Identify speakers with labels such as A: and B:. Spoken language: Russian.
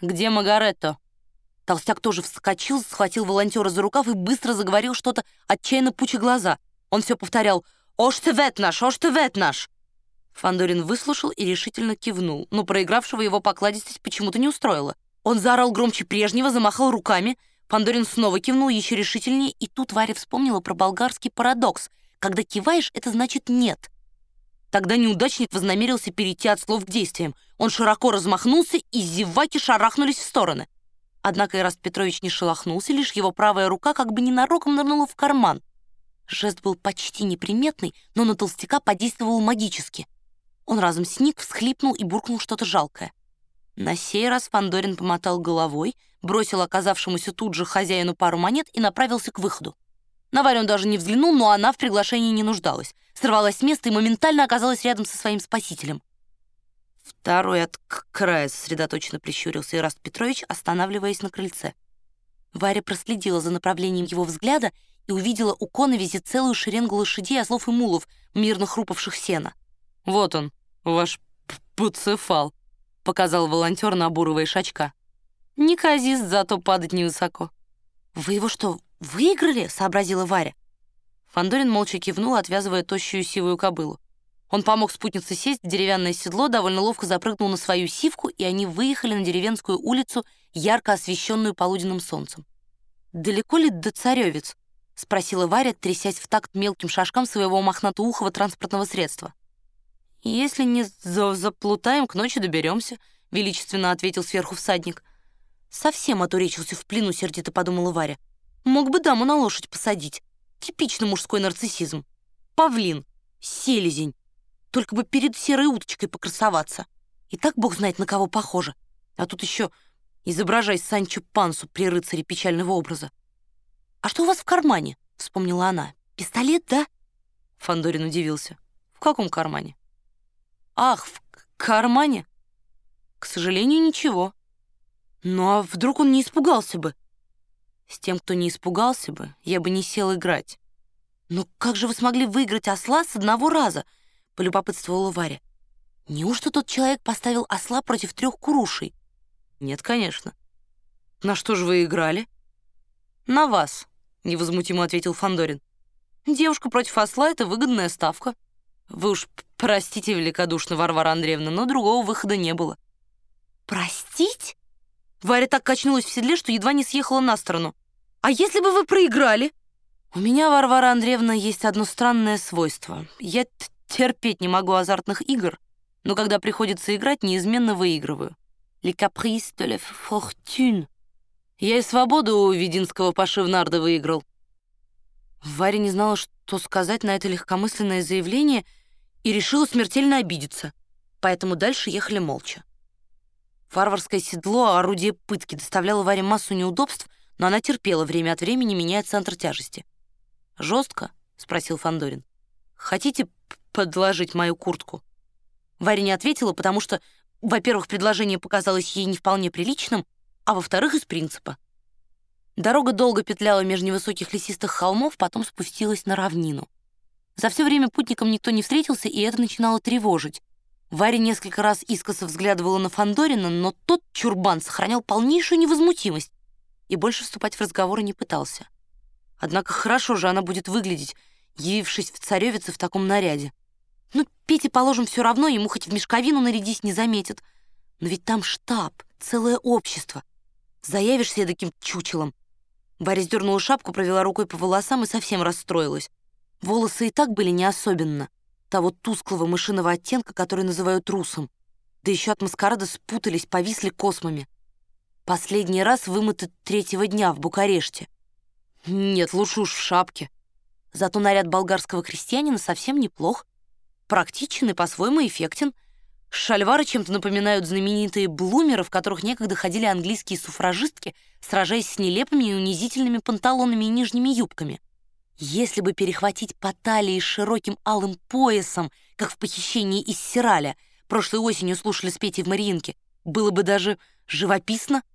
A: Где Магаретто?» Толстяк тоже вскочил, схватил волонтера за рукав и быстро заговорил что-то, отчаянно пуча глаза. Он все повторял «Ош ты вет наш! Ош ты вет наш!» Фандорин выслушал и решительно кивнул, но проигравшего его покладистость почему-то не устроила. Он заорал громче прежнего, замахал руками. Фандорин снова кивнул еще решительнее, и тут Варя вспомнила про болгарский парадокс. Когда киваешь, это значит «нет». Тогда неудачник вознамерился перейти от слов к действиям. Он широко размахнулся, и зеваки шарахнулись в стороны. Однако Ираст Петрович не шелохнулся, лишь его правая рука как бы ненароком нырнула в карман. Жест был почти неприметный, но на толстяка подействовал магически. Он разом сник, всхлипнул и буркнул что-то жалкое. На сей раз Фандорин помотал головой, бросил оказавшемуся тут же хозяину пару монет и направился к выходу. На Варю он даже не взглянул, но она в приглашении не нуждалась. Сорвалась с места и моментально оказалась рядом со своим спасителем. Второй от края сосредоточенно прищурился Ираст Петрович, останавливаясь на крыльце. Варя проследила за направлением его взгляда и увидела у коновизи целую шеренгу лошадей, ослов и мулов, мирно хрупавших сена. «Вот он, ваш пуцефал», — показал волонтер, набуровая шачка. «Неказист, зато падать невысоко». «Вы его что, выиграли?» — сообразила Варя. Фандорин молча кивнул, отвязывая тощую сивую кобылу. Он помог спутнице сесть в деревянное седло, довольно ловко запрыгнул на свою сивку, и они выехали на деревенскую улицу, ярко освещенную полуденным солнцем. «Далеко ли до Царевец?» — спросила Варя, трясясь в такт мелким шажкам своего мохнатоухого транспортного средства. «Если не за заплутаем, к ночи доберемся», — величественно ответил сверху всадник. «Совсем отуречился в плену», — сердито подумала Варя. «Мог бы даму на лошадь посадить. Типичный мужской нарциссизм. Павлин, селезень. Только бы перед серой уточкой покрасоваться. И так бог знает, на кого похоже. А тут еще изображай Санчо Пансу при рыцаре печального образа. «А что у вас в кармане?» — вспомнила она. «Пистолет, да?» Фандорин удивился. «В каком кармане?» «Ах, в кармане?» «К сожалению, ничего». «Ну а вдруг он не испугался бы?» «С тем, кто не испугался бы, я бы не сел играть». «Ну как же вы смогли выиграть осла с одного раза?» — полюбопытствовала Варя. «Неужто тот человек поставил осла против трех курушей?» «Нет, конечно». «На что же вы играли?» «На вас», — невозмутимо ответил Фандорин. «Девушка против осла — это выгодная ставка. Вы уж простите великодушно, Варвара Андреевна, но другого выхода не было». «Простить?» Варя так качнулась в седле, что едва не съехала на сторону. «А если бы вы проиграли?» «У меня, Варвара Андреевна, есть одно странное свойство. Я терпеть не могу азартных игр, но когда приходится играть, неизменно выигрываю. Les caprices de la fortune. Я и свободу у Вединского Пашевнарда выиграл». Варя не знала, что сказать на это легкомысленное заявление и решила смертельно обидеться, поэтому дальше ехали молча. Варварское седло, орудие пытки, доставляло Варе массу неудобств, но она терпела время от времени, меняя центр тяжести. «Жестко?» — спросил Фандорин. «Хотите подложить мою куртку?» Варя не ответила, потому что, во-первых, предложение показалось ей не вполне приличным, а во-вторых, из принципа. Дорога долго петляла между невысоких лесистых холмов, потом спустилась на равнину. За все время путникам никто не встретился, и это начинало тревожить. Варя несколько раз искоса взглядывала на Фандорина, но тот чурбан сохранял полнейшую невозмутимость и больше вступать в разговоры не пытался. Однако хорошо же она будет выглядеть, явившись в царевице в таком наряде. Ну, Пете, положим, все равно, ему хоть в мешковину нарядись не заметит. Но ведь там штаб, целое общество. Заявишься таким чучелом. Варя сдернула шапку, провела рукой по волосам и совсем расстроилась. Волосы и так были не особенно того тусклого мышиного оттенка, который называют русом. Да еще от маскарада спутались, повисли космами. Последний раз вымыты третьего дня в Букареште. Нет, лучше уж в шапке. Зато наряд болгарского крестьянина совсем неплох. Практичен и по-своему эффектен. Шальвары чем-то напоминают знаменитые блумеры, в которых некогда ходили английские суфражистки, сражаясь с нелепыми и унизительными панталонами и нижними юбками. Если бы перехватить по талии широким алым поясом, как в похищении из Сираля, прошлой осенью слушали с Петей в Мариинке, было бы даже живописно —